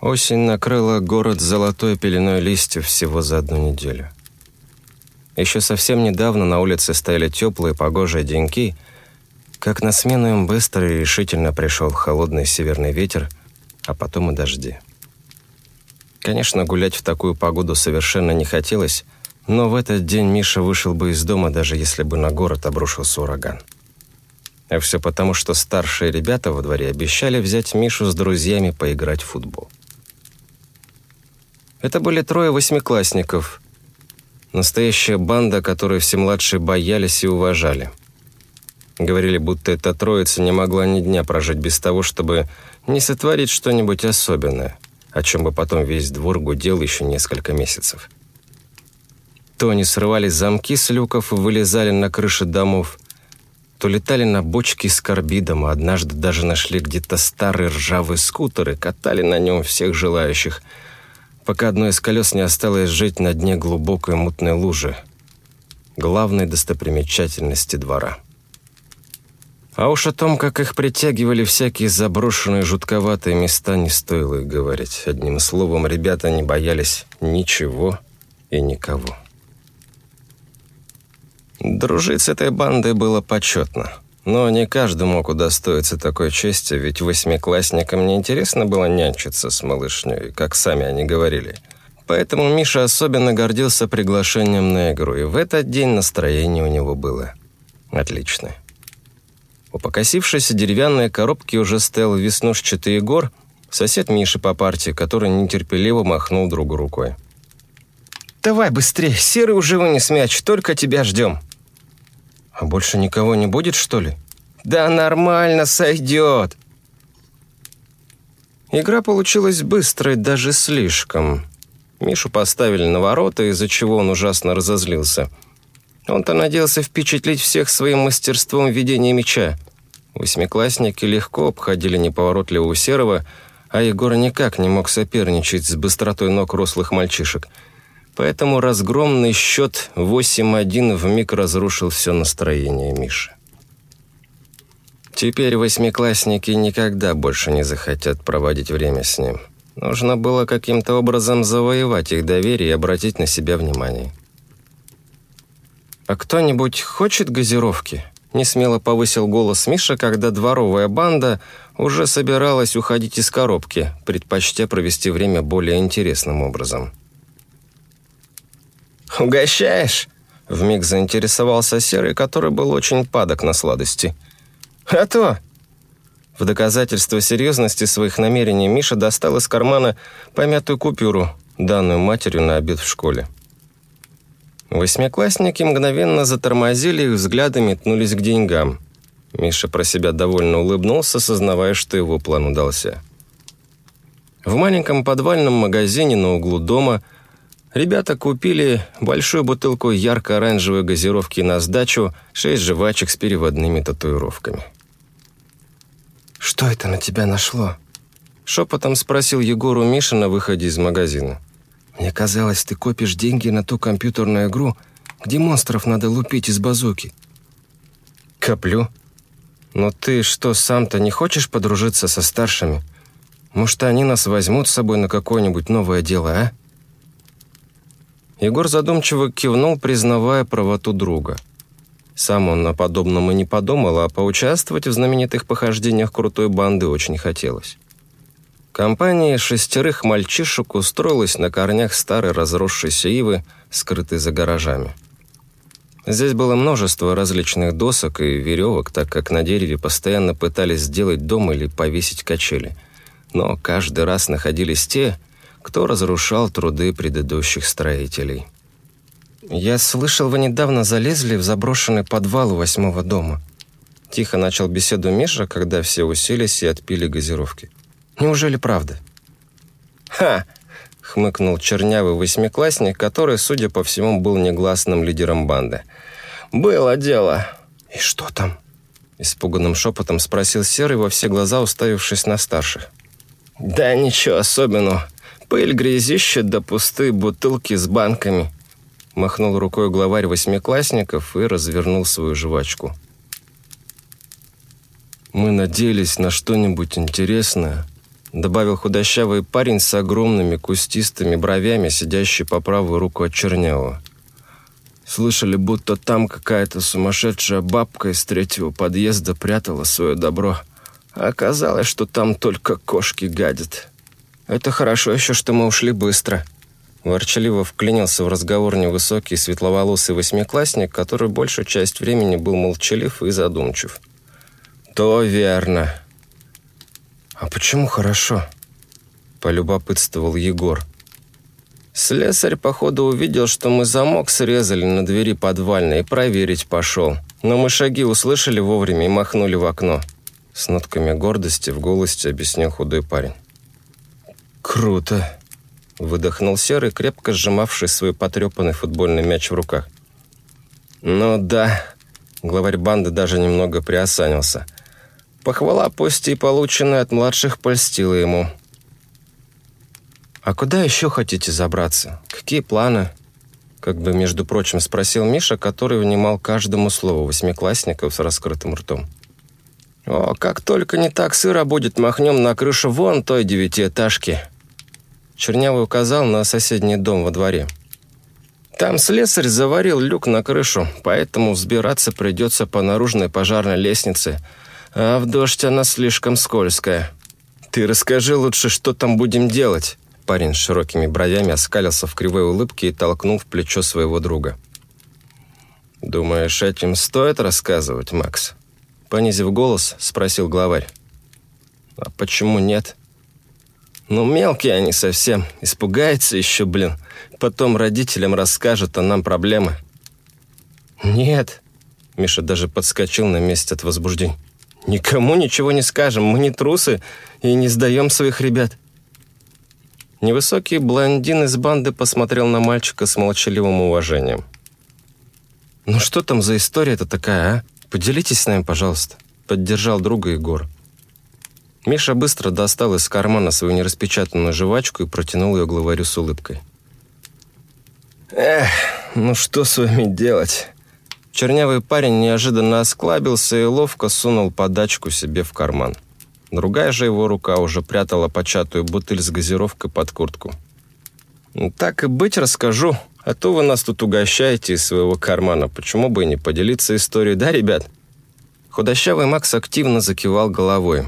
Осень накрыла город золотой пеленой листьев всего за одну неделю. Еще совсем недавно на улице стояли теплые погожие деньки, как на смену им быстро и решительно пришел холодный северный ветер, а потом и дожди. Конечно, гулять в такую погоду совершенно не хотелось, но в этот день Миша вышел бы из дома, даже если бы на город обрушился ураган. А все потому, что старшие ребята во дворе обещали взять Мишу с друзьями поиграть в футбол. Это были трое восьмиклассников. Настоящая банда, которой все младшие боялись и уважали. Говорили, будто эта троица не могла ни дня прожить без того, чтобы не сотворить что-нибудь особенное, о чем бы потом весь двор гудел еще несколько месяцев. То они срывали замки с люков и вылезали на крыши домов, то летали на бочке с карбидом, а однажды даже нашли где-то старый ржавый скутер и катали на нем всех желающих, пока одно из колес не осталось жить на дне глубокой мутной лужи, главной достопримечательности двора. А уж о том, как их притягивали всякие заброшенные жутковатые места, не стоило и говорить. Одним словом, ребята не боялись ничего и никого. Дружить с этой бандой было почетно. Но не каждый мог удостоиться такой чести, ведь восьмиклассникам неинтересно было нянчиться с малышней, как сами они говорили. Поэтому Миша особенно гордился приглашением на игру, и в этот день настроение у него было отличное. У покосившейся деревянной коробки уже стоял веснушчатый Егор, сосед Миши по партии, который нетерпеливо махнул другу рукой. «Давай быстрее, серый уже вынес мяч, только тебя ждем», «А больше никого не будет, что ли?» «Да нормально, сойдет!» Игра получилась быстрой, даже слишком. Мишу поставили на ворота, из-за чего он ужасно разозлился. Он-то надеялся впечатлить всех своим мастерством ведения мяча. Восьмиклассники легко обходили неповоротливого Серого, а Егор никак не мог соперничать с быстротой ног рослых мальчишек – Поэтому разгромный счет 8-1 вмиг разрушил все настроение Миши. Теперь восьмиклассники никогда больше не захотят проводить время с ним. Нужно было каким-то образом завоевать их доверие и обратить на себя внимание. «А кто-нибудь хочет газировки?» Несмело повысил голос Миша, когда дворовая банда уже собиралась уходить из коробки, предпочтя провести время более интересным образом. «Угощаешь?» Вмиг заинтересовался Серый, который был очень падок на сладости. «А то!» В доказательство серьезности своих намерений Миша достал из кармана помятую купюру, данную матерью на обед в школе. Восьмиклассники мгновенно затормозили и взгляды метнулись к деньгам. Миша про себя довольно улыбнулся, сознавая, что его план удался. В маленьком подвальном магазине на углу дома – Ребята купили большую бутылку ярко-оранжевой газировки на сдачу, шесть жвачек с переводными татуировками. «Что это на тебя нашло?» Шепотом спросил Егор у Миши на выходе из магазина. «Мне казалось, ты копишь деньги на ту компьютерную игру, где монстров надо лупить из базуки». «Коплю? Но ты что, сам-то не хочешь подружиться со старшими? Может, они нас возьмут с собой на какое-нибудь новое дело, а?» Егор задумчиво кивнул, признавая правоту друга. Сам он о подобном и не подумал, а поучаствовать в знаменитых похождениях крутой банды очень хотелось. Компания шестерых мальчишек устроилась на корнях старой разросшейся ивы, скрытой за гаражами. Здесь было множество различных досок и веревок, так как на дереве постоянно пытались сделать дом или повесить качели. Но каждый раз находились те, кто разрушал труды предыдущих строителей. «Я слышал, вы недавно залезли в заброшенный подвал у восьмого дома». Тихо начал беседу Миша, когда все уселись и отпили газировки. «Неужели правда?» «Ха!» — хмыкнул чернявый восьмиклассник, который, судя по всему, был негласным лидером банды. «Было дело». «И что там?» — испуганным шепотом спросил Серый во все глаза, уставившись на старших. «Да ничего особенного. Пыль, грязище да пустые бутылки с банками». Махнул рукой главарь восьмиклассников и развернул свою жвачку. «Мы надеялись на что-нибудь интересное, добавил худощавый парень с огромными кустистыми бровями, сидящий по правую руку от Чернявого. Слышали, будто там какая-то сумасшедшая бабка из третьего подъезда прятала свое добро. А оказалось, что там только кошки гадят. Это хорошо еще, что мы ушли быстро. Ворчаливо вклинился в разговор невысокий светловолосый восьмиклассник, который большую часть времени был молчалив и задумчив. «То верно». «А почему хорошо?» – полюбопытствовал Егор. Слесарь, походу, увидел, что мы замок срезали на двери подвальной и проверить пошел. Но мы шаги услышали вовремя и махнули в окно. С нотками гордости в голосе объяснил худой парень. «Круто!» – выдохнул Серый, крепко сжимавший свой потрепанный футбольный мяч в руках. «Ну да», – главарь банды даже немного приосанился. Похвала, пусть и полученная от младших, польстила ему – «А куда еще хотите забраться? Какие планы?» Как бы, между прочим, спросил Миша, который внимал каждому слову восьмиклассников с раскрытым ртом. «О, как только не так сыро будет, махнем на крышу вон той девятиэтажки». Чернявый указал на соседний дом во дворе. «Там слесарь заварил люк на крышу, поэтому взбираться придется по наружной пожарной лестнице, а в дождь она слишком скользкая. Ты расскажи лучше, что там будем делать». Парень с широкими бровями оскалился в кривой улыбке и толкнул в плечо своего друга. «Думаешь, этим стоит рассказывать, Макс?» Понизив голос, спросил главарь. «А почему нет?» «Ну, мелкие они совсем. Испугается еще, блин. Потом родителям расскажет, а нам проблемы». «Нет». Миша даже подскочил на месте от возбуждения. «Никому ничего не скажем. Мы не трусы и не сдаем своих ребят. Невысокий блондин из банды посмотрел на мальчика с молчаливым уважением. «Ну что там за история-то такая, а? Поделитесь с нами, пожалуйста», — поддержал друга Егор. Миша быстро достал из кармана свою нераспечатанную жвачку и протянул ее главарю с улыбкой. «Эх, ну что с вами делать?» Чернявый парень неожиданно осклабился и ловко сунул подачку себе в карман. Другая же его рука уже прятала початую бутыль с газировкой под куртку. «Ну, «Так и быть расскажу, а то вы нас тут угощаете из своего кармана. Почему бы и не поделиться историей, да, ребят?» Худощавый Макс активно закивал головой.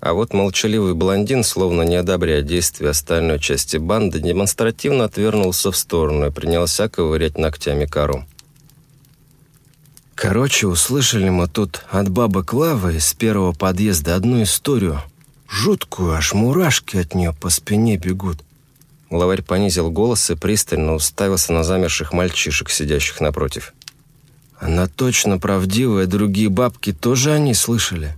А вот молчаливый блондин, словно не одобряя действия остальной части банды, демонстративно отвернулся в сторону и принялся ковырять ногтями кору. Короче, услышали мы тут от бабы Клавы из первого подъезда одну историю. Жуткую, аж мурашки от нее по спине бегут. Лаварь понизил голос и пристально уставился на замерших мальчишек, сидящих напротив. Она точно правдивая, другие бабки тоже они слышали.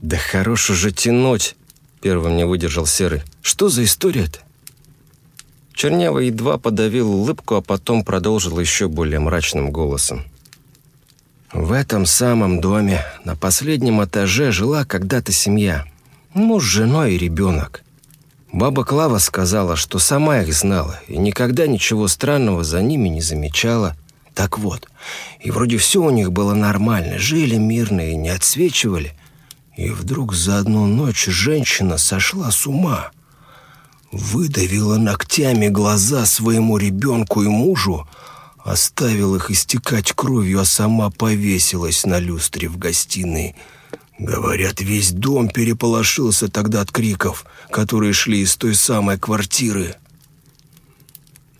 «Да хорош уже тянуть!» — первым не выдержал Серый. «Что за история-то?» Чернявый едва подавил улыбку, а потом продолжил еще более мрачным голосом. В этом самом доме на последнем этаже жила когда-то семья. Муж, жена и ребенок. Баба Клава сказала, что сама их знала и никогда ничего странного за ними не замечала. Так вот, и вроде все у них было нормально, жили мирно и не отсвечивали. И вдруг за одну ночь женщина сошла с ума. Выдавила ногтями глаза своему ребенку и мужу, оставил их истекать кровью, а сама повесилась на люстре в гостиной. Говорят, весь дом переполошился тогда от криков, которые шли из той самой квартиры.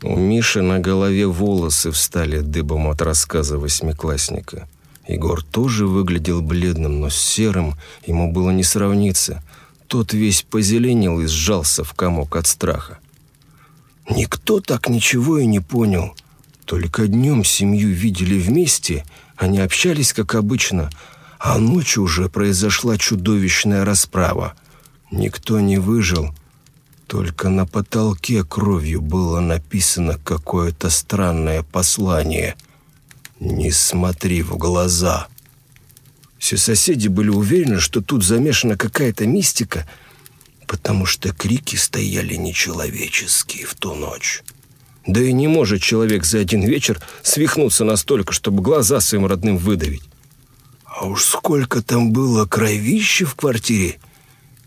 У Миши на голове волосы встали дыбом от рассказа восьмиклассника. Егор тоже выглядел бледным, но серым ему было не сравниться. Тот весь позеленел и сжался в комок от страха. Никто так ничего и не понял – только днем семью видели вместе, они общались, как обычно, а ночью уже произошла чудовищная расправа. Никто не выжил, только на потолке кровью было написано какое-то странное послание. «Не смотри в глаза». Все соседи были уверены, что тут замешана какая-то мистика, потому что крики стояли нечеловеческие в ту ночь. Да и не может человек за один вечер свихнуться настолько, чтобы глаза своим родным выдавить. А уж сколько там было кровища в квартире.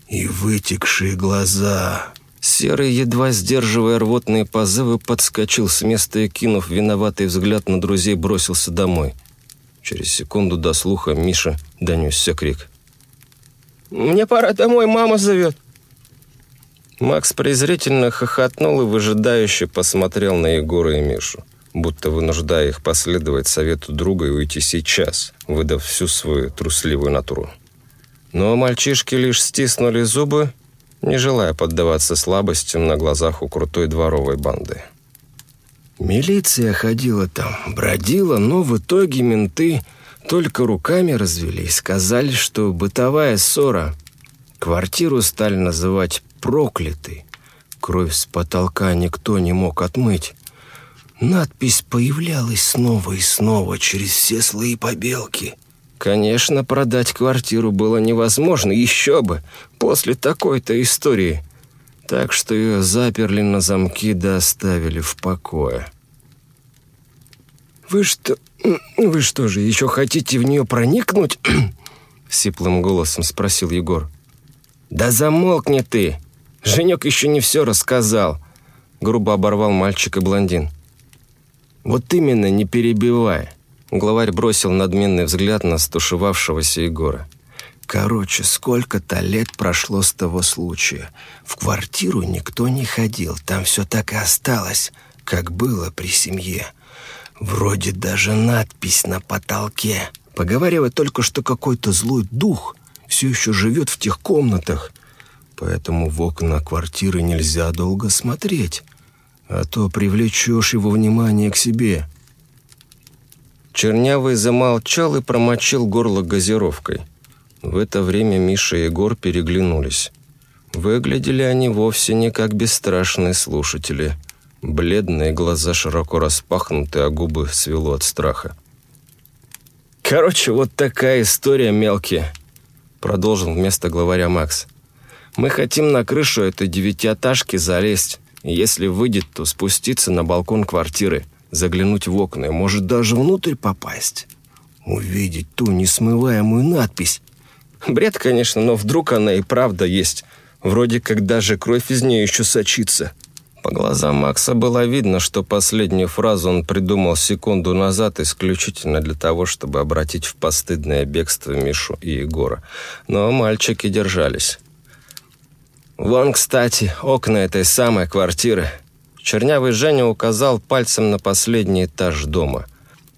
и вытекшие глаза». Серый, едва сдерживая рвотные позывы, подскочил с места и, кинув виноватый взгляд на друзей, бросился домой. Через секунду до слуха Миша донесся крик. «Мне пора домой, мама зовет!» Макс презрительно хохотнул и выжидающе посмотрел на Егора и Мишу, будто вынуждая их последовать совету друга и уйти сейчас, выдав всю свою трусливую натуру. Но мальчишки лишь стиснули зубы не желая поддаваться слабостям на глазах у крутой дворовой банды. Милиция ходила там, бродила, но в итоге менты только руками развели и сказали, что бытовая ссора. Квартиру стали называть проклятой. Кровь с потолка никто не мог отмыть. Надпись появлялась снова и снова через все слои побелки. Конечно, продать квартиру было невозможно, еще бы, после такой-то истории. Так что ее заперли на замки да оставили в покое. «Вы что... вы что же, еще хотите в нее проникнуть?» Сиплым голосом спросил Егор. «Да замолкни ты! Женек еще не все рассказал!» Грубо оборвал мальчик и блондин. «Вот именно, не перебивай!» Главарь бросил надменный взгляд на стушевавшегося Егора. Короче, сколько-то лет прошло с того случая. В квартиру никто не ходил, там все так и осталось, как было при семье. Вроде даже надпись на потолке. Поговаривают только, что какой-то злой дух все еще живет в тех комнатах. Поэтому в окна квартиры нельзя долго смотреть, а то привлечешь его внимание к себе. Чернявый замолчал и промочил горло газировкой. В это время Миша и Егор переглянулись. Выглядели они вовсе не как бесстрашные слушатели. Бледные глаза широко распахнуты, а губы свело от страха. «Короче, вот такая история, мелкие», — продолжил вместо главаря Макс. «Мы хотим на крышу этой девятиэтажки залезть, если выйдет, то спуститься на балкон квартиры заглянуть в окна и, может, даже внутрь попасть. Увидеть ту несмываемую надпись. Бред, конечно, но вдруг она и правда есть. Вроде как даже кровь из нее еще сочится. По глазам Макса было видно, что последнюю фразу он придумал секунду назад исключительно для того, чтобы обратить в постыдное бегство Мишу и Егора. Но мальчики держались. «Вон, кстати, окна этой самой квартиры», Чернявый Женя указал пальцем на последний этаж дома.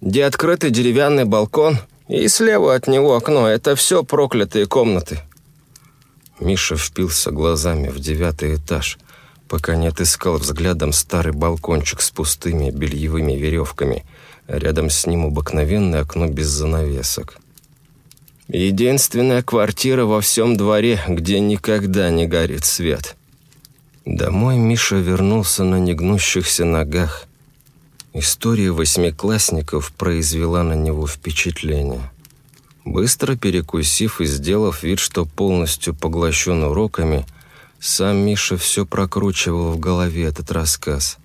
«Где открытый деревянный балкон, и слева от него окно. Это все проклятые комнаты». Миша впился глазами в девятый этаж, пока не отыскал взглядом старый балкончик с пустыми бельевыми веревками, рядом с ним обыкновенное окно без занавесок. «Единственная квартира во всем дворе, где никогда не горит свет», Домой Миша вернулся на негнущихся ногах. История восьмиклассников произвела на него впечатление. Быстро перекусив и сделав вид, что полностью поглощен уроками, сам Миша все прокручивал в голове этот рассказ.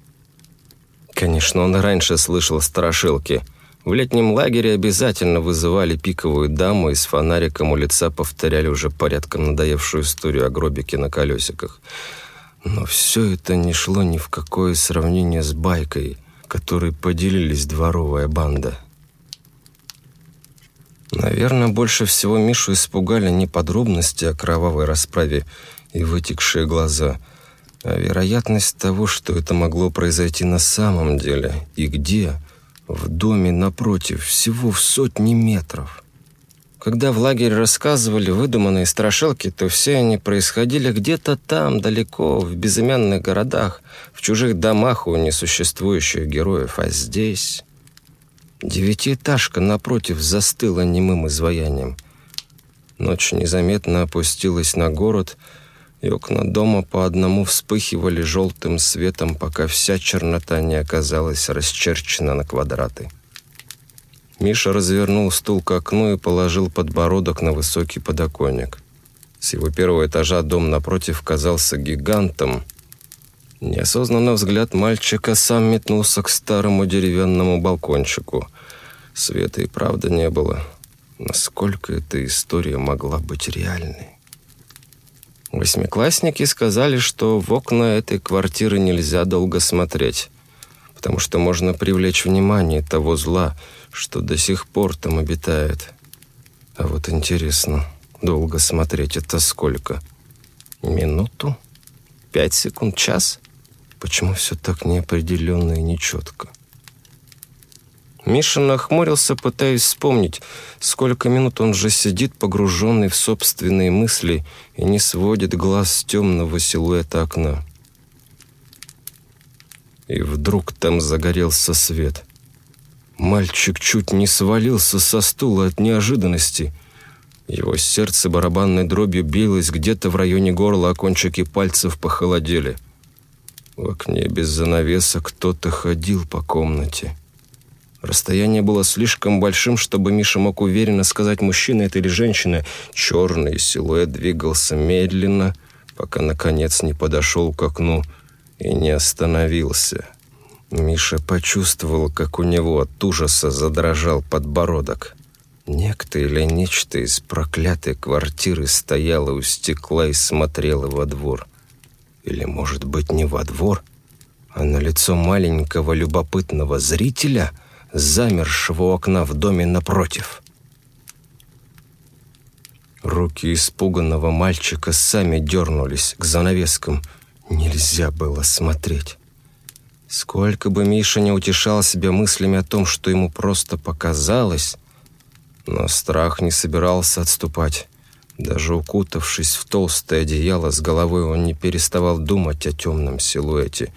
Конечно, он раньше слышал страшилки. В летнем лагере обязательно вызывали пиковую даму и с фонариком у лица повторяли уже порядком надоевшую историю о гробике на колесиках – но все это не шло ни в какое сравнение с байкой, которой поделились дворовая банда. Наверное, больше всего Мишу испугали не подробности о кровавой расправе и вытекшие глаза, а вероятность того, что это могло произойти на самом деле и где, в доме напротив, всего в сотни метров – когда в лагере рассказывали выдуманные страшилки, то все они происходили где-то там, далеко, в безымянных городах, в чужих домах у несуществующих героев. А здесь... Девятиэтажка напротив застыла немым изваянием. Ночь незаметно опустилась на город, и окна дома по одному вспыхивали желтым светом, пока вся чернота не оказалась расчерчена на квадраты. Миша развернул стул к окну и положил подбородок на высокий подоконник. С его первого этажа дом напротив казался гигантом. Неосознанно взгляд мальчика сам метнулся к старому деревянному балкончику. Света и правда не было. Насколько эта история могла быть реальной? Восьмиклассники сказали, что в окна этой квартиры нельзя долго смотреть, потому что можно привлечь внимание того зла, что до сих пор там обитает. А вот интересно, долго смотреть это сколько? Минуту? Пять секунд? Час? Почему все так неопределенно и нечетко? Миша нахмурился, пытаясь вспомнить, сколько минут он же сидит, погруженный в собственные мысли, и не сводит глаз с темного силуэта окна. И вдруг там загорелся свет. Мальчик чуть не свалился со стула от неожиданности. Его сердце барабанной дробью билось где-то в районе горла, а кончики пальцев похолодели. В окне без занавеса кто-то ходил по комнате. Расстояние было слишком большим, чтобы Миша мог уверенно сказать, мужчина это или женщина. Черный силуэт двигался медленно, пока, наконец, не подошел к окну и не остановился. Миша почувствовал, как у него от ужаса задрожал подбородок. Некто или нечто из проклятой квартиры стояло у стекла и смотрело во двор. Или, может быть, не во двор, а на лицо маленького любопытного зрителя — замершего у окна в доме напротив. Руки испуганного мальчика сами дернулись к занавескам. Нельзя было смотреть. Сколько бы Миша не утешал себя мыслями о том, что ему просто показалось, но страх не собирался отступать. Даже укутавшись в толстое одеяло с головой, он не переставал думать о темном силуэте.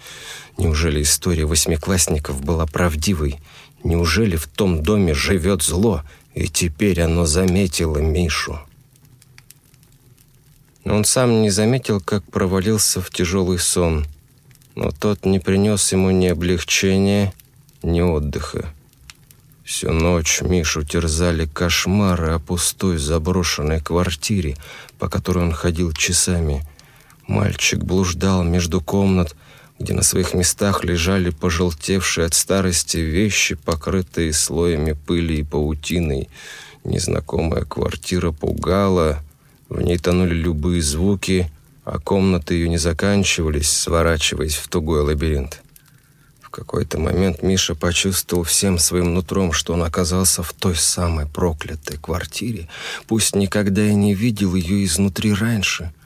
Неужели история восьмиклассников была правдивой? Неужели в том доме живет зло, и теперь оно заметило Мишу? Он сам не заметил, как провалился в тяжелый сон, но тот не принес ему ни облегчения, ни отдыха. Всю ночь Мишу терзали кошмары о пустой заброшенной квартире, по которой он ходил часами. Мальчик блуждал между комнат, где на своих местах лежали пожелтевшие от старости вещи, покрытые слоями пыли и паутиной. Незнакомая квартира пугала, в ней тонули любые звуки, а комнаты ее не заканчивались, сворачиваясь в тугой лабиринт. В какой-то момент Миша почувствовал всем своим нутром, что он оказался в той самой проклятой квартире, пусть никогда и не видел ее изнутри раньше —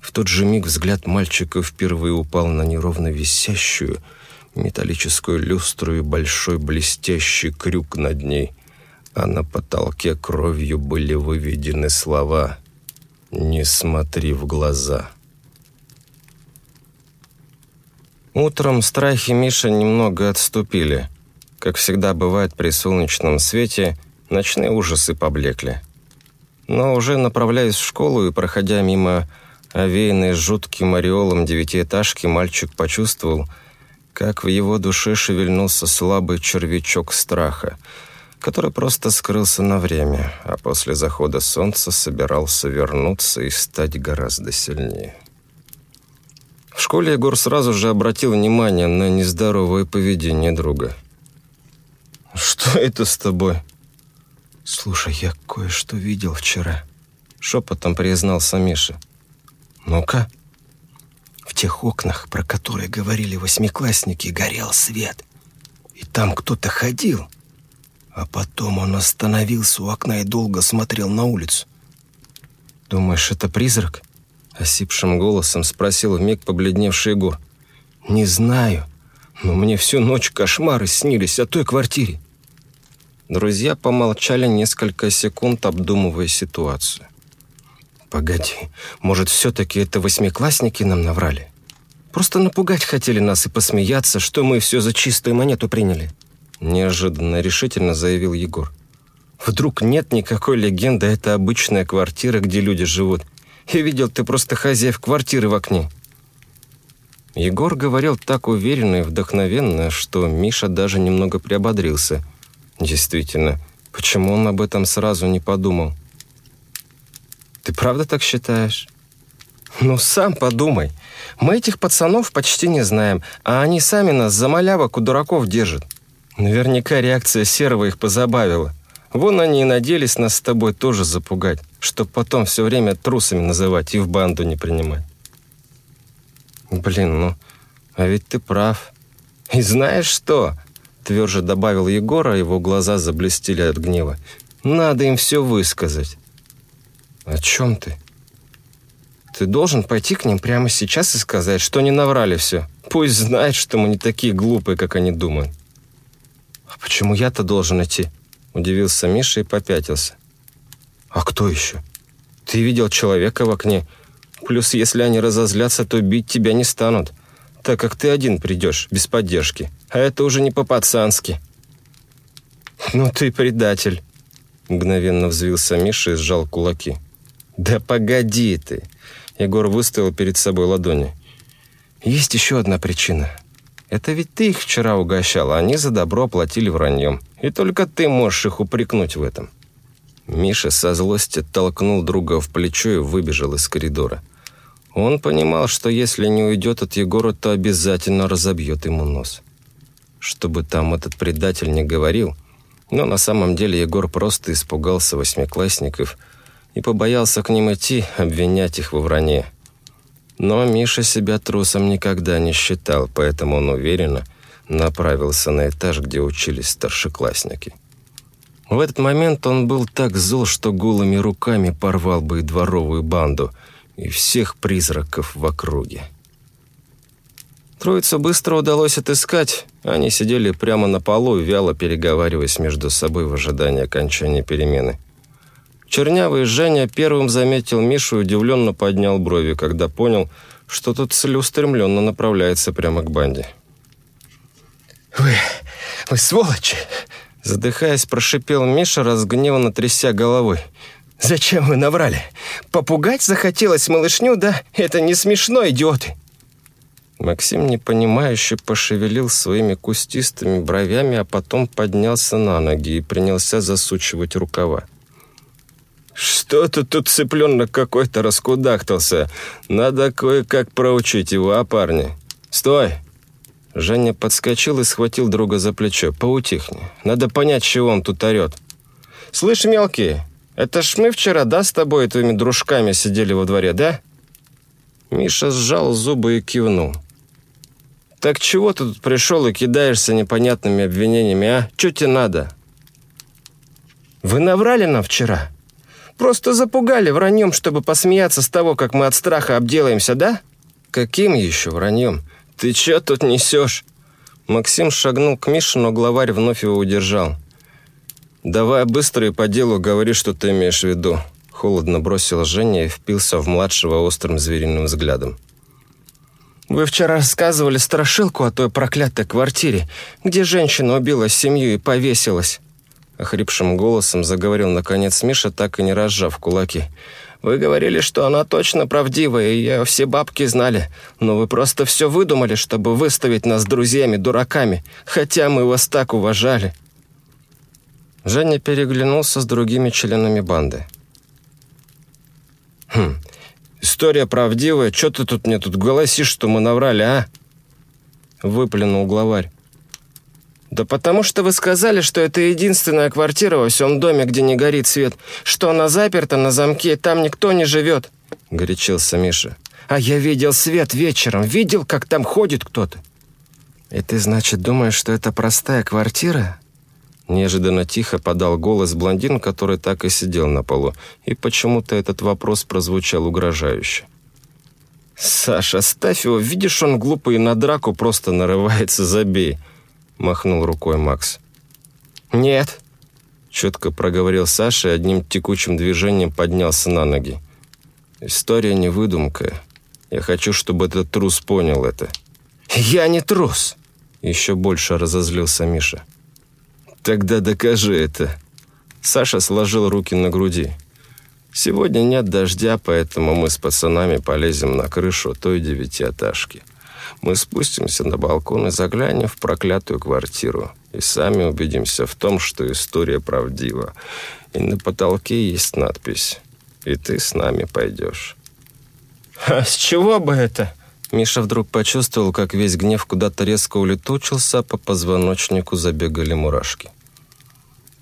в тот же миг взгляд мальчика впервые упал на неровно висящую металлическую люстру и большой блестящий крюк над ней, а на потолке кровью были выведены слова «Не смотри в глаза». Утром страхи Миши немного отступили. Как всегда бывает при солнечном свете, ночные ужасы поблекли. Но уже направляясь в школу и проходя мимо Овеянный жутким ореолом девятиэтажки, мальчик почувствовал, как в его душе шевельнулся слабый червячок страха, который просто скрылся на время, а после захода солнца собирался вернуться и стать гораздо сильнее. В школе Егор сразу же обратил внимание на нездоровое поведение друга. «Что это с тобой?» «Слушай, я кое-что видел вчера», — шепотом признался Миша. «Ну-ка». В тех окнах, про которые говорили восьмиклассники, горел свет. И там кто-то ходил. А потом он остановился у окна и долго смотрел на улицу. «Думаешь, это призрак?» Осипшим голосом спросил вмиг побледневший Егор. «Не знаю, но мне всю ночь кошмары снились о той квартире». Друзья помолчали несколько секунд, обдумывая ситуацию. «Погоди, может, все-таки это восьмиклассники нам наврали? Просто напугать хотели нас и посмеяться, что мы все за чистую монету приняли». Неожиданно решительно заявил Егор. «Вдруг нет никакой легенды, это обычная квартира, где люди живут. Я видел, ты просто хозяев квартиры в окне». Егор говорил так уверенно и вдохновенно, что Миша даже немного приободрился. Действительно, почему он об этом сразу не подумал? Ты правда так считаешь? Ну, сам подумай. Мы этих пацанов почти не знаем, а они сами нас за малявок у дураков держат. Наверняка реакция Серого их позабавила. Вон они и надеялись нас с тобой тоже запугать, чтоб потом все время трусами называть и в банду не принимать. Блин, ну, а ведь ты прав. И знаешь что? Тверже добавил Егор, а его глаза заблестели от гнева. Надо им все высказать. О чем ты? Ты должен пойти к ним прямо сейчас и сказать, что не наврали все. Пусть знают, что мы не такие глупые, как они думают. А почему я-то должен идти? Удивился Миша и попятился. А кто еще? Ты видел человека в окне. Плюс, если они разозлятся, то бить тебя не станут, так как ты один придешь, без поддержки. А это уже не по-пацански. Ну ты предатель. Мгновенно взвился Миша и сжал кулаки. «Да погоди ты!» Егор выставил перед собой ладони. «Есть еще одна причина. Это ведь ты их вчера угощал, а они за добро платили враньем. И только ты можешь их упрекнуть в этом». Миша со злости толкнул друга в плечо и выбежал из коридора. Он понимал, что если не уйдет от Егора, то обязательно разобьет ему нос. Чтобы там этот предатель не говорил, но на самом деле Егор просто испугался восьмиклассников – и побоялся к ним идти, обвинять их во вранье. Но Миша себя трусом никогда не считал, поэтому он уверенно направился на этаж, где учились старшеклассники. В этот момент он был так зол, что голыми руками порвал бы и дворовую банду, и всех призраков в округе. Троицу быстро удалось отыскать. Они сидели прямо на полу, вяло переговариваясь между собой в ожидании окончания перемены. Чернявый Женя первым заметил Мишу и удивленно поднял брови, когда понял, что тот целеустремленно направляется прямо к банде. «Вы... вы сволочи!» Задыхаясь, прошипел Миша, разгневанно тряся головой. «Зачем вы наврали? Попугать захотелось малышню, да? Это не смешно, идиоты!» Максим непонимающе пошевелил своими кустистыми бровями, а потом поднялся на ноги и принялся засучивать рукава. «Что-то тут цыпленок какой-то раскудахтался. Надо кое-как проучить его, а, парни? Стой!» Женя подскочил и схватил друга за плечо. «Поутихни. Надо понять, чего он тут орет». «Слышь, мелкий, это ж мы вчера, да, с тобой и твоими дружками сидели во дворе, да?» Миша сжал зубы и кивнул. «Так чего ты тут пришел и кидаешься непонятными обвинениями, а? Че тебе надо?» «Вы наврали нам вчера?» Просто запугали враньем, чтобы посмеяться с того, как мы от страха обделаемся, да?» «Каким еще враньем? Ты че тут несешь?» Максим шагнул к Мише, но главарь вновь его удержал. «Давай быстро и по делу говори, что ты имеешь в виду». Холодно бросил Женя и впился в младшего острым звериным взглядом. «Вы вчера рассказывали страшилку о той проклятой квартире, где женщина убила семью и повесилась. Охрипшим голосом заговорил наконец Миша, так и не разжав кулаки. «Вы говорили, что она точно правдивая, и ее все бабки знали. Но вы просто все выдумали, чтобы выставить нас друзьями-дураками, хотя мы вас так уважали». Женя переглянулся с другими членами банды. «Хм, история правдивая, что ты тут мне тут голосишь, что мы наврали, а?» Выплюнул главарь. «Да потому что вы сказали, что это единственная квартира во всем доме, где не горит свет, что она заперта на замке, там никто не живет», — горячился Миша. «А я видел свет вечером, видел, как там ходит кто-то». «И ты, значит, думаешь, что это простая квартира?» Неожиданно тихо подал голос блондин, который так и сидел на полу, и почему-то этот вопрос прозвучал угрожающе. «Саша, ставь его, видишь, он глупый и на драку просто нарывается, забей», махнул рукой Макс. «Нет», — четко проговорил Саша и одним текучим движением поднялся на ноги. «История не выдумка. Я хочу, чтобы этот трус понял это». «Я не трус!» — еще больше разозлился Миша. «Тогда докажи это». Саша сложил руки на груди. «Сегодня нет дождя, поэтому мы с пацанами полезем на крышу той девятиэтажки. Мы спустимся на балкон и заглянем в проклятую квартиру. И сами убедимся в том, что история правдива. И на потолке есть надпись «И ты с нами пойдешь». «А с чего бы это?» Миша вдруг почувствовал, как весь гнев куда-то резко улетучился, а по позвоночнику забегали мурашки.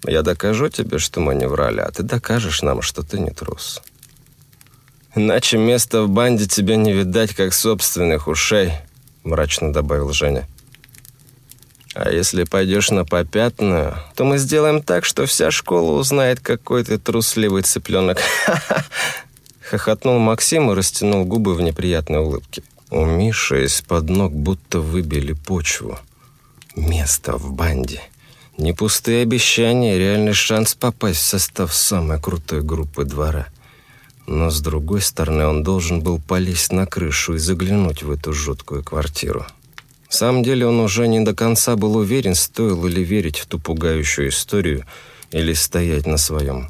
Я докажу тебе, что мы не врали, а ты докажешь нам, что ты не трус. Иначе места в банде тебе не видать, как собственных ушей», — мрачно добавил Женя. «А если пойдешь на попятную, то мы сделаем так, что вся школа узнает, какой ты трусливый цыпленок». Хохотнул Максим и растянул губы в неприятной улыбке. У Миши из-под ног будто выбили почву. Место в банде. Не пустые обещания, реальный шанс попасть в состав самой крутой группы двора. Но, с другой стороны, он должен был полезть на крышу и заглянуть в эту жуткую квартиру. В самом деле он уже не до конца был уверен, стоило ли верить в ту пугающую историю или стоять на своем.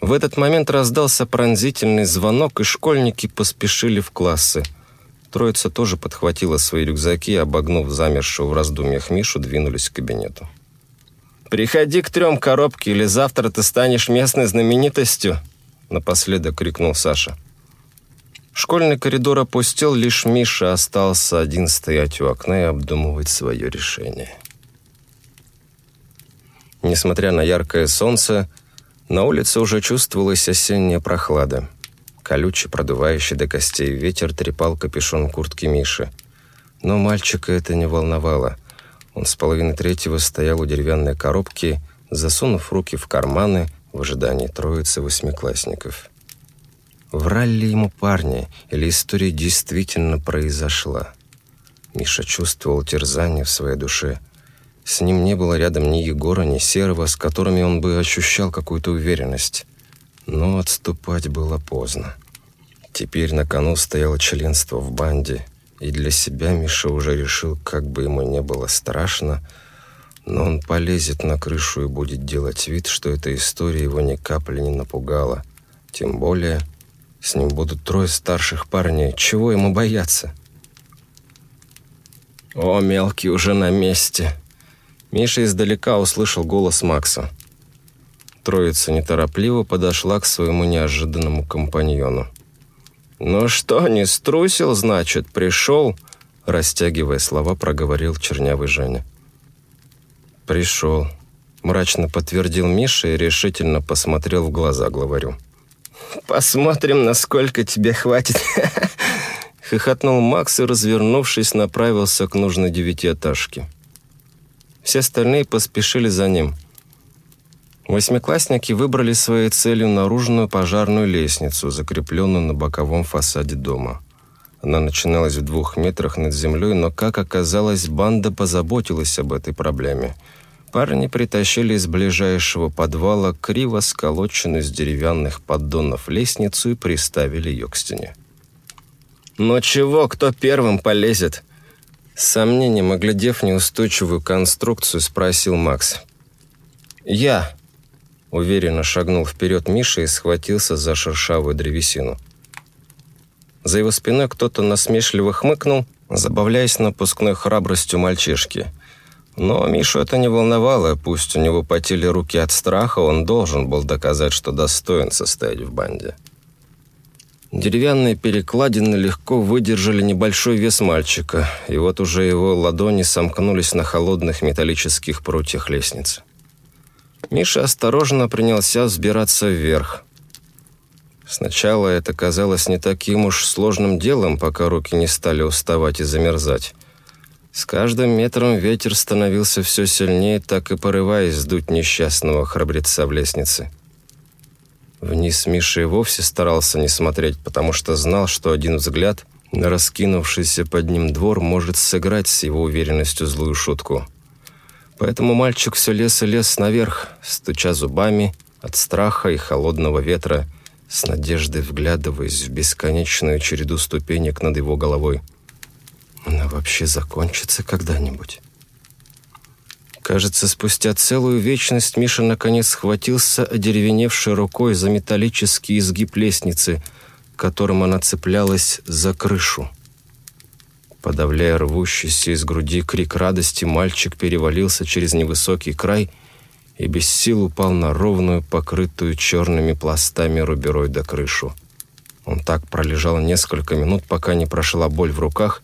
В этот момент раздался пронзительный звонок, и школьники поспешили в классы. Троица тоже подхватила свои рюкзаки и, обогнув замершего в раздумьях Мишу, двинулись к кабинету. «Приходи к трем коробке, или завтра ты станешь местной знаменитостью!» Напоследок крикнул Саша. Школьный коридор опустел, лишь Миша остался один стоять у окна и обдумывать свое решение. Несмотря на яркое солнце, на улице уже чувствовалась осенняя прохлада. Колючий, продувающий до костей ветер трепал капюшон куртки Миши. Но мальчика это не волновало. Он с половины третьего стоял у деревянной коробки, засунув руки в карманы в ожидании троицы восьмиклассников. Врали ли ему парни, или история действительно произошла? Миша чувствовал терзание в своей душе – с ним не было рядом ни Егора, ни Серого, с которыми он бы ощущал какую-то уверенность. Но отступать было поздно. Теперь на кону стояло членство в банде, и для себя Миша уже решил, как бы ему не было страшно, но он полезет на крышу и будет делать вид, что эта история его ни капли не напугала. Тем более, с ним будут трое старших парней. Чего ему бояться? «О, мелкий уже на месте!» Миша издалека услышал голос Макса. Троица неторопливо подошла к своему неожиданному компаньону. «Ну что, не струсил, значит, пришел?» Растягивая слова, проговорил чернявый Женя. «Пришел», — мрачно подтвердил Миша и решительно посмотрел в глаза главарю. «Посмотрим, насколько тебе хватит», — хохотнул Макс и, развернувшись, направился к нужной девятиэтажке. Все остальные поспешили за ним. Восьмиклассники выбрали своей целью наружную пожарную лестницу, закрепленную на боковом фасаде дома. Она начиналась в двух метрах над землей, но, как оказалось, банда позаботилась об этой проблеме. Парни притащили из ближайшего подвала криво сколоченную из деревянных поддонов лестницу и приставили ее к стене. «Ну чего, кто первым полезет?» С сомнением, оглядев неустойчивую конструкцию, спросил Макс. «Я!» Уверенно шагнул вперед Миша и схватился за шершавую древесину. За его спиной кто-то насмешливо хмыкнул, забавляясь напускной храбростью мальчишки. Но Мишу это не волновало, пусть у него потели руки от страха, он должен был доказать, что достоин состоять в банде. Деревянные перекладины легко выдержали небольшой вес мальчика, и вот уже его ладони сомкнулись на холодных металлических прутьях лестницы. Миша осторожно принялся взбираться вверх. Сначала это казалось не таким уж сложным делом, пока руки не стали уставать и замерзать. С каждым метром ветер становился все сильнее, так и порываясь сдуть несчастного храбреца в лестнице. Вниз Миша и вовсе старался не смотреть, потому что знал, что один взгляд на раскинувшийся под ним двор может сыграть с его уверенностью злую шутку. Поэтому мальчик все лез и лез наверх, стуча зубами от страха и холодного ветра, с надеждой вглядываясь в бесконечную череду ступенек над его головой. Она вообще закончится когда-нибудь? Кажется, спустя целую вечность Миша наконец схватился одеревеневшей рукой за металлический изгиб лестницы, которым она цеплялась за крышу. Подавляя рвущийся из груди крик радости, мальчик перевалился через невысокий край и без сил упал на ровную, покрытую черными пластами рубероида крышу. Он так пролежал несколько минут, пока не прошла боль в руках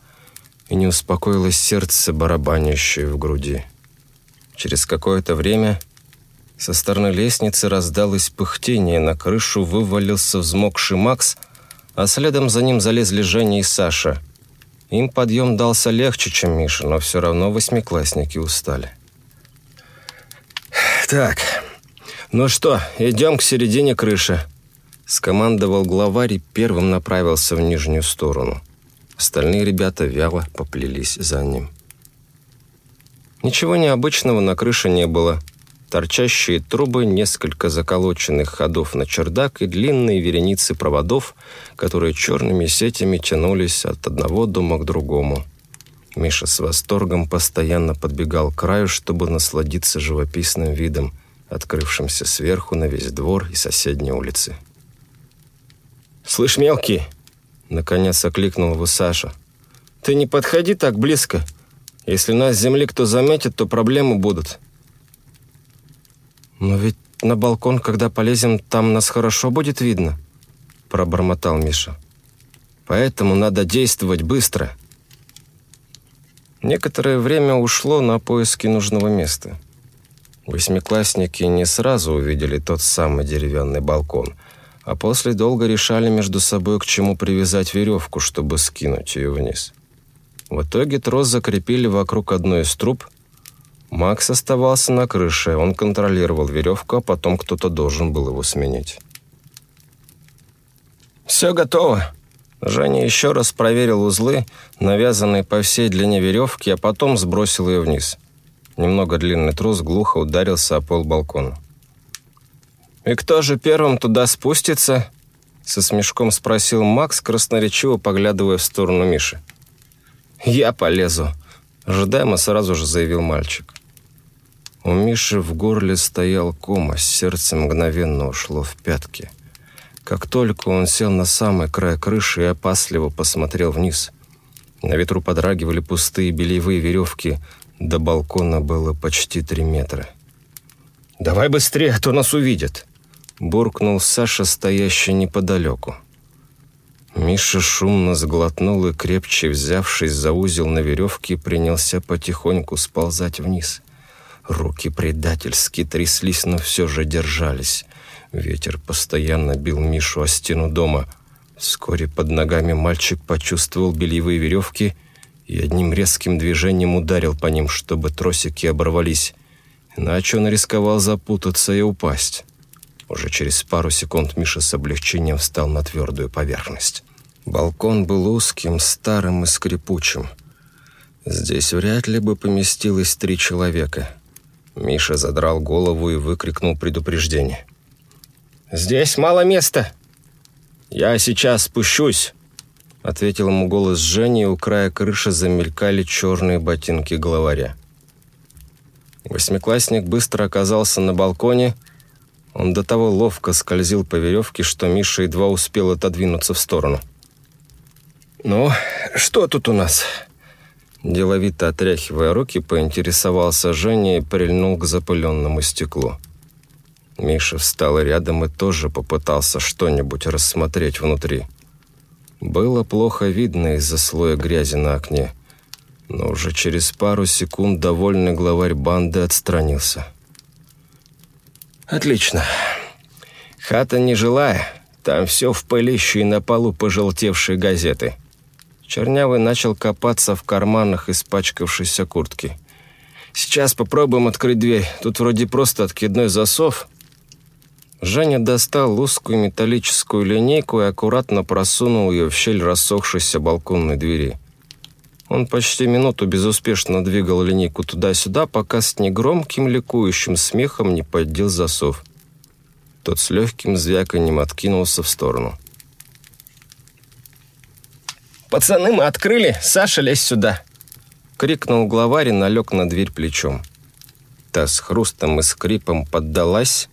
и не успокоилось сердце, барабанящее в груди. Через какое-то время Со стороны лестницы раздалось пыхтение, на крышу вывалился взмокший Макс, а следом за ним залезли Женя и Саша. Им подъем дался легче, чем Миша, но все равно восьмиклассники устали. «Так, ну что, идем к середине крыши», — скомандовал главарь и первым направился в нижнюю сторону. Остальные ребята вяло поплелись за ним. Ничего необычного на крыше не было. Торчащие трубы, несколько заколоченных ходов на чердак и длинные вереницы проводов, которые черными сетями тянулись от одного дома к другому. Миша с восторгом постоянно подбегал к краю, чтобы насладиться живописным видом, открывшимся сверху на весь двор и соседние улицы. «Слышь, мелкий!» — наконец окликнул его Саша. «Ты не подходи так близко. Если нас с земли кто заметит, то проблемы будут». «Но ведь на балкон, когда полезем, там нас хорошо будет видно», — пробормотал Миша. «Поэтому надо действовать быстро». Некоторое время ушло на поиски нужного места. Восьмиклассники не сразу увидели тот самый деревянный балкон, а после долго решали между собой, к чему привязать веревку, чтобы скинуть ее вниз. В итоге трос закрепили вокруг одной из труб. Макс оставался на крыше, он контролировал веревку, а потом кто-то должен был его сменить. «Все готово!» Женя еще раз проверил узлы, навязанные по всей длине веревки, а потом сбросил ее вниз. Немного длинный трос глухо ударился о пол балкона. «И кто же первым туда спустится?» Со смешком спросил Макс, красноречиво поглядывая в сторону Миши. «Я полезу», — ожидаемо сразу же заявил мальчик. У Миши в горле стоял ком, а сердце мгновенно ушло в пятки. Как только он сел на самый край крыши и опасливо посмотрел вниз. На ветру подрагивали пустые бельевые веревки, до балкона было почти три метра. «Давай быстрее, а то нас увидят!» Буркнул Саша, стоящий неподалеку. Миша шумно сглотнул и, крепче взявшись за узел на веревке, принялся потихоньку сползать вниз. Руки предательски тряслись, но все же держались. Ветер постоянно бил Мишу о стену дома. Вскоре под ногами мальчик почувствовал бельевые веревки и одним резким движением ударил по ним, чтобы тросики оборвались. Иначе он рисковал запутаться и упасть. Уже через пару секунд Миша с облегчением встал на твердую поверхность. Балкон был узким, старым и скрипучим. Здесь вряд ли бы поместилось три человека. Миша задрал голову и выкрикнул предупреждение. «Здесь мало места!» «Я сейчас спущусь!» Ответил ему голос Жени, и у края крыши замелькали черные ботинки главаря. Восьмиклассник быстро оказался на балконе он до того ловко скользил по веревке, что Миша едва успел отодвинуться в сторону. «Ну, что тут у нас?» Деловито отряхивая руки, поинтересовался Женя и прильнул к запыленному стеклу. Миша встал рядом и тоже попытался что-нибудь рассмотреть внутри. Было плохо видно из-за слоя грязи на окне, но уже через пару секунд довольный главарь банды отстранился. «Отлично. Хата не жилая. Там все в пылище и на полу пожелтевшие газеты». Чернявый начал копаться в карманах испачкавшейся куртки. «Сейчас попробуем открыть дверь. Тут вроде просто откидной засов». Женя достал узкую металлическую линейку и аккуратно просунул ее в щель рассохшейся балконной двери. Он почти минуту безуспешно двигал линейку туда-сюда, пока с негромким ликующим смехом не поддел засов. Тот с легким звяканьем откинулся в сторону. «Пацаны, мы открыли! Саша, лезь сюда!» Крикнул главарь и налег на дверь плечом. Та с хрустом и скрипом поддалась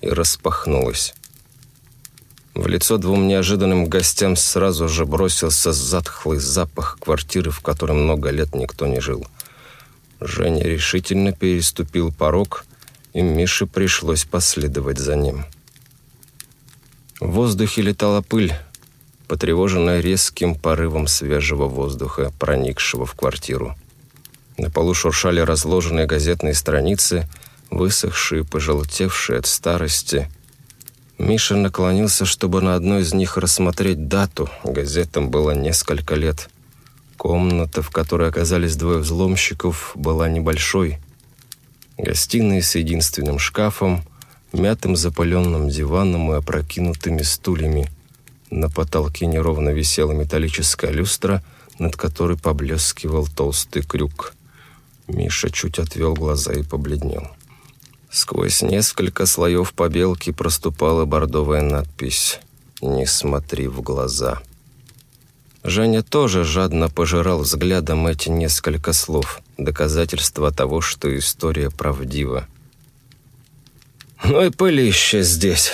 и распахнулась. В лицо двум неожиданным гостям сразу же бросился затхлый запах квартиры, в которой много лет никто не жил. Женя решительно переступил порог, и Мише пришлось последовать за ним. В воздухе летала пыль, потревоженная резким порывом свежего воздуха, проникшего в квартиру. На полу шуршали разложенные газетные страницы, высохшие, пожелтевшие от старости. Миша наклонился, чтобы на одной из них рассмотреть дату. Газетам было несколько лет. Комната, в которой оказались двое взломщиков, была небольшой. Гостиная с единственным шкафом, мятым запаленным диваном и опрокинутыми стульями. На потолке неровно висела металлическая люстра, над которой поблескивал толстый крюк. Миша чуть отвел глаза и побледнел. Сквозь несколько слоев побелки проступала бордовая надпись «Не смотри в глаза». Женя тоже жадно пожирал взглядом эти несколько слов, доказательство того, что история правдива. «Ну и пылище здесь!»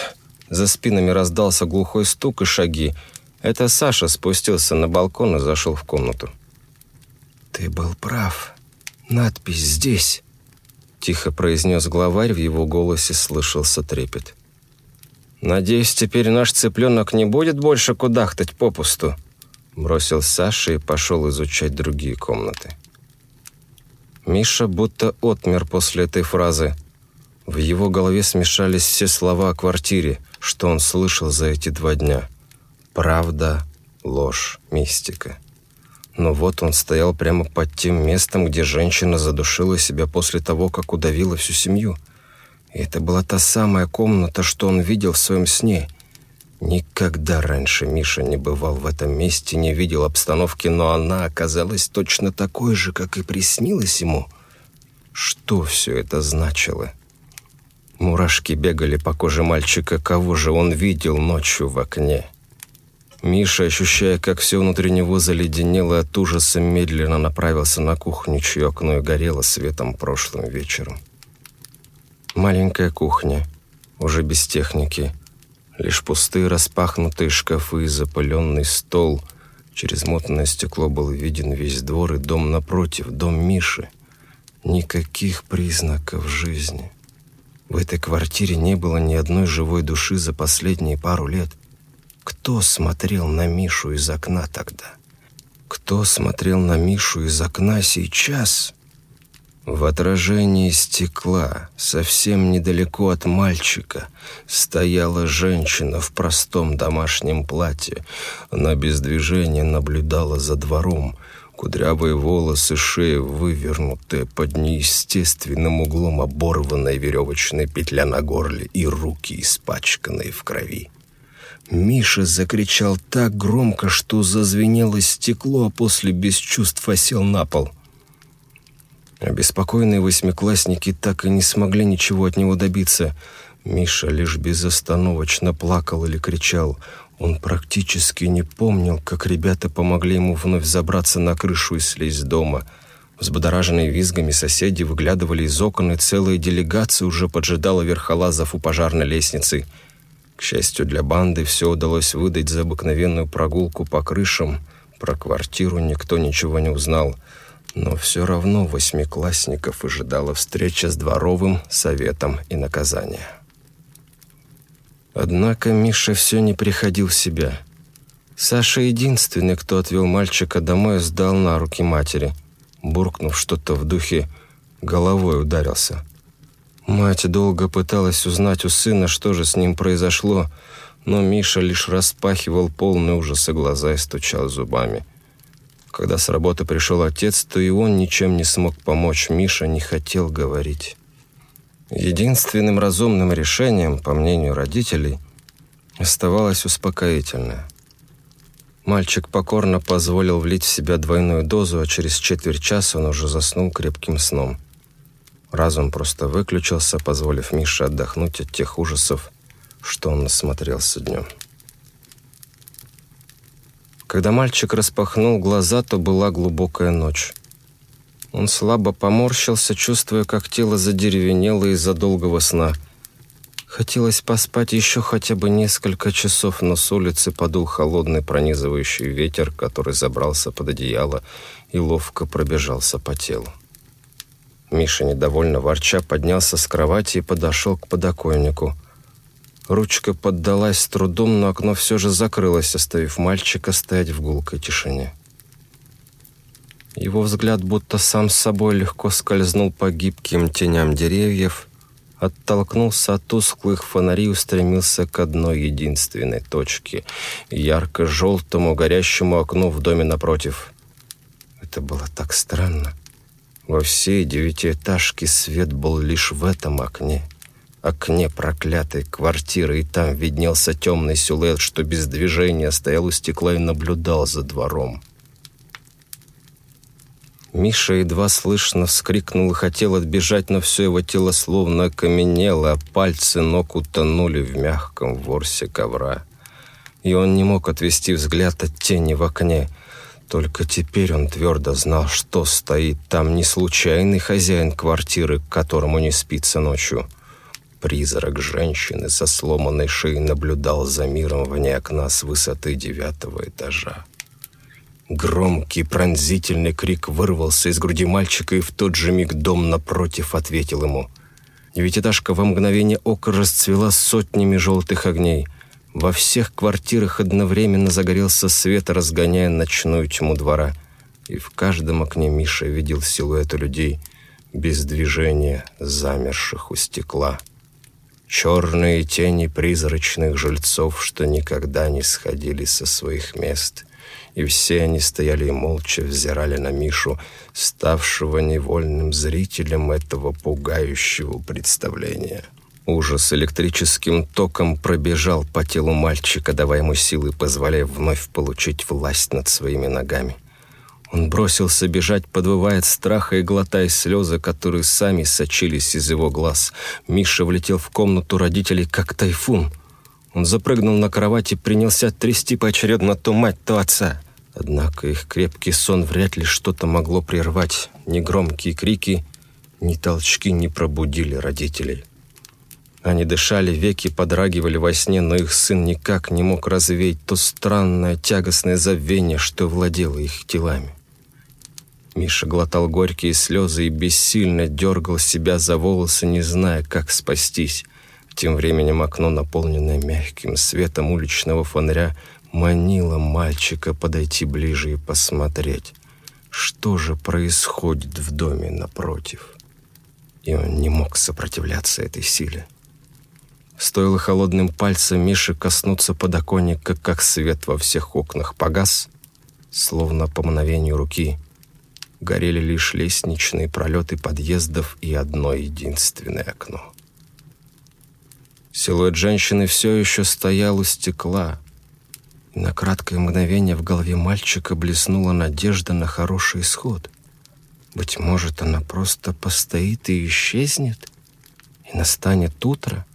За спинами раздался глухой стук и шаги. Это Саша спустился на балкон и зашел в комнату. «Ты был прав. Надпись здесь!» Тихо произнес главарь, в его голосе слышался трепет. «Надеюсь, теперь наш цыпленок не будет больше кудахтать попусту?» Бросил Саша и пошел изучать другие комнаты. Миша будто отмер после этой фразы. В его голове смешались все слова о квартире, что он слышал за эти два дня. Правда, ложь, мистика. Но вот он стоял прямо под тем местом, где женщина задушила себя после того, как удавила всю семью. И это была та самая комната, что он видел в своем сне – Никогда раньше Миша не бывал в этом месте, не видел обстановки, но она оказалась точно такой же, как и приснилось ему. Что все это значило? Мурашки бегали по коже мальчика, кого же он видел ночью в окне. Миша, ощущая, как все внутри него заледенело от ужаса, медленно направился на кухню, чье окно и горело светом прошлым вечером. Маленькая кухня, уже без техники – Лишь пустые распахнутые шкафы и запыленный стол. Через мутное стекло был виден весь двор и дом напротив, дом Миши. Никаких признаков жизни. В этой квартире не было ни одной живой души за последние пару лет. Кто смотрел на Мишу из окна тогда? Кто смотрел на Мишу из окна сейчас? В отражении стекла, совсем недалеко от мальчика, стояла женщина в простом домашнем платье. Она без движения наблюдала за двором. Кудрявые волосы, шея вывернутые под неестественным углом оборванная веревочная петля на горле и руки, испачканные в крови. Миша закричал так громко, что зазвенело стекло, а после без чувств осел на пол. Обеспокоенные восьмиклассники так и не смогли ничего от него добиться. Миша лишь безостановочно плакал или кричал. Он практически не помнил, как ребята помогли ему вновь забраться на крышу и слезть дома. Взбодораженные визгами соседи выглядывали из окон, и целая делегация уже поджидала верхолазов у пожарной лестницы. К счастью для банды, все удалось выдать за обыкновенную прогулку по крышам. Про квартиру никто ничего не узнал – но все равно восьмиклассников ожидала встреча с дворовым советом и наказание. Однако Миша все не приходил в себя. Саша единственный, кто отвел мальчика домой сдал на руки матери. Буркнув что-то в духе, головой ударился. Мать долго пыталась узнать у сына, что же с ним произошло, но Миша лишь распахивал полный ужаса глаза и стучал зубами – когда с работы пришел отец, то и он ничем не смог помочь. Миша не хотел говорить. Единственным разумным решением, по мнению родителей, оставалось успокоительное. Мальчик покорно позволил влить в себя двойную дозу, а через четверть часа он уже заснул крепким сном. Разум просто выключился, позволив Мише отдохнуть от тех ужасов, что он насмотрелся днем. Когда мальчик распахнул глаза, то была глубокая ночь. Он слабо поморщился, чувствуя, как тело задеревенело из-за долгого сна. Хотелось поспать еще хотя бы несколько часов, но с улицы подул холодный пронизывающий ветер, который забрался под одеяло и ловко пробежался по телу. Миша, недовольно ворча, поднялся с кровати и подошел к подоконнику – Ручка поддалась с трудом, но окно все же закрылось, оставив мальчика стоять в гулкой тишине. Его взгляд будто сам с собой легко скользнул по гибким теням деревьев, оттолкнулся от тусклых фонарей и устремился к одной единственной точке — ярко-желтому горящему окну в доме напротив. Это было так странно. Во всей девятиэтажке свет был лишь в этом окне. Окне проклятой квартиры, и там виднелся темный силуэт, что без движения стоял у стекла и наблюдал за двором. Миша едва слышно вскрикнул и хотел отбежать, но все его тело словно окаменело, а пальцы ног утонули в мягком ворсе ковра. И он не мог отвести взгляд от тени в окне. Только теперь он твердо знал, что стоит там не случайный хозяин квартиры, к которому не спится ночью. Призрак женщины со сломанной шеей наблюдал за миром вне окна с высоты девятого этажа. Громкий пронзительный крик вырвался из груди мальчика, и в тот же миг дом напротив ответил ему. Девятиэтажка во мгновение ока расцвела сотнями желтых огней. Во всех квартирах одновременно загорелся свет, разгоняя ночную тьму двора. И в каждом окне Миша видел силуэты людей без движения, замерших у стекла. Черные тени призрачных жильцов, что никогда не сходили со своих мест и все они стояли и молча взирали на Мишу, ставшего невольным зрителем этого пугающего представления. Ужас электрическим током пробежал по телу мальчика, давая ему силы, позволяя вновь получить власть над своими ногами. Он бросился бежать, подвывая от страха и глотая слезы, которые сами сочились из его глаз. Миша влетел в комнату родителей, как тайфун. Он запрыгнул на кровать и принялся трясти поочередно то мать, то отца. Однако их крепкий сон вряд ли что-то могло прервать. Ни громкие крики, ни толчки не пробудили родителей. Они дышали, веки подрагивали во сне, но их сын никак не мог развеять то странное тягостное забвение, что владело их телами. Миша глотал горькие слезы и бессильно дергал себя за волосы, не зная, как спастись. Тем временем окно, наполненное мягким светом уличного фонаря, манила мальчика подойти ближе и посмотреть, что же происходит в доме напротив. И он не мог сопротивляться этой силе. Стоило холодным пальцем Миши коснуться подоконника, как свет во всех окнах погас, словно по мгновению руки. Горели лишь лестничные пролеты подъездов и одно единственное окно. Силуэт женщины все еще стоял у стекла, на краткое мгновение в голове мальчика блеснула надежда на хороший исход. Быть может, она просто постоит и исчезнет, и настанет утро.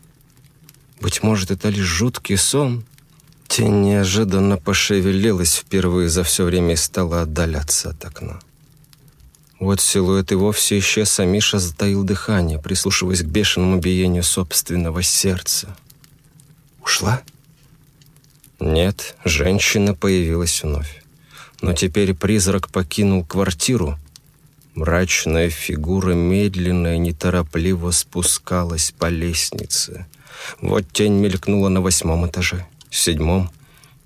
Быть может, это лишь жуткий сон. Тень неожиданно пошевелилась впервые за все время и стала отдаляться от окна. Вот силуэт и вовсе исчез, а Миша затаил дыхание, прислушиваясь к бешеному биению собственного сердца. «Ушла?» Нет, женщина появилась вновь. Но теперь призрак покинул квартиру. Мрачная фигура медленно и неторопливо спускалась по лестнице. Вот тень мелькнула на восьмом этаже, седьмом,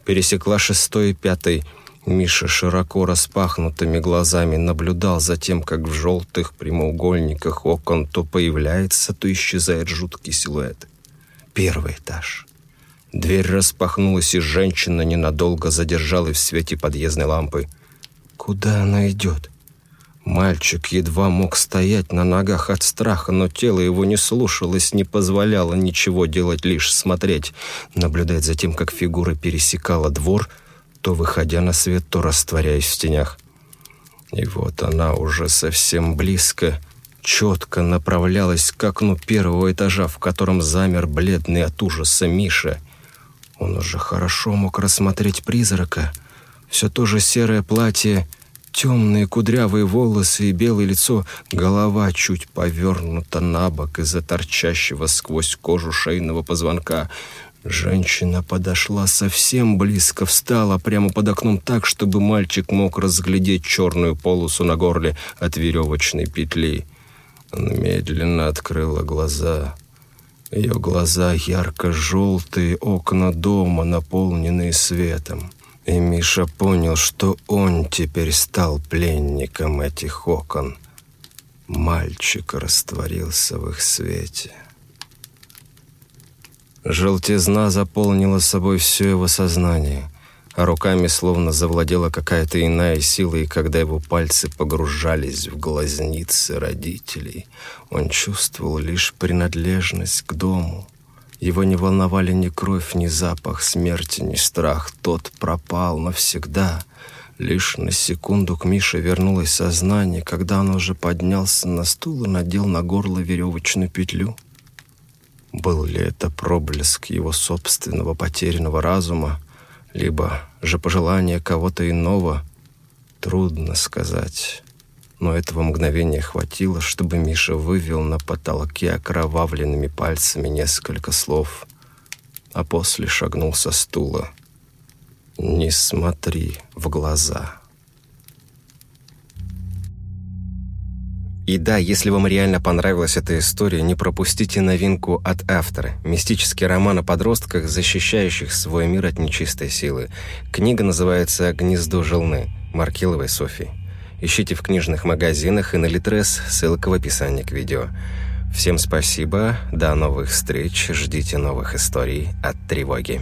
пересекла шестой и пятый. Миша широко распахнутыми глазами наблюдал за тем, как в желтых прямоугольниках окон то появляется, то исчезает жуткий силуэт. Первый этаж. Дверь распахнулась, и женщина ненадолго задержалась в свете подъездной лампы. Куда она идет? Мальчик едва мог стоять на ногах от страха, но тело его не слушалось, не позволяло ничего делать, лишь смотреть, наблюдать за тем, как фигура пересекала двор, то выходя на свет, то растворяясь в тенях. И вот она уже совсем близко, четко направлялась к окну первого этажа, в котором замер бледный от ужаса Миша. Он уже хорошо мог рассмотреть призрака. Все то же серое платье, темные кудрявые волосы и белое лицо, голова чуть повернута на бок из-за торчащего сквозь кожу шейного позвонка. Женщина подошла совсем близко, встала прямо под окном так, чтобы мальчик мог разглядеть черную полосу на горле от веревочной петли. Она медленно открыла глаза — ее глаза ярко-желтые, окна дома, наполненные светом. И Миша понял, что он теперь стал пленником этих окон. Мальчик растворился в их свете. Желтизна заполнила собой все его сознание, а руками словно завладела какая-то иная сила, и когда его пальцы погружались в глазницы родителей, он чувствовал лишь принадлежность к дому. Его не волновали ни кровь, ни запах смерти, ни страх. Тот пропал навсегда. Лишь на секунду к Мише вернулось сознание, когда он уже поднялся на стул и надел на горло веревочную петлю. Был ли это проблеск его собственного потерянного разума, либо же пожелание кого-то иного, трудно сказать. Но этого мгновения хватило, чтобы Миша вывел на потолке окровавленными пальцами несколько слов, а после шагнул со стула. «Не смотри в глаза». И да, если вам реально понравилась эта история, не пропустите новинку от автора. Мистический роман о подростках, защищающих свой мир от нечистой силы. Книга называется «Гнездо желны» Маркеловой Софии. Ищите в книжных магазинах и на Литрес, ссылка в описании к видео. Всем спасибо, до новых встреч, ждите новых историй от тревоги.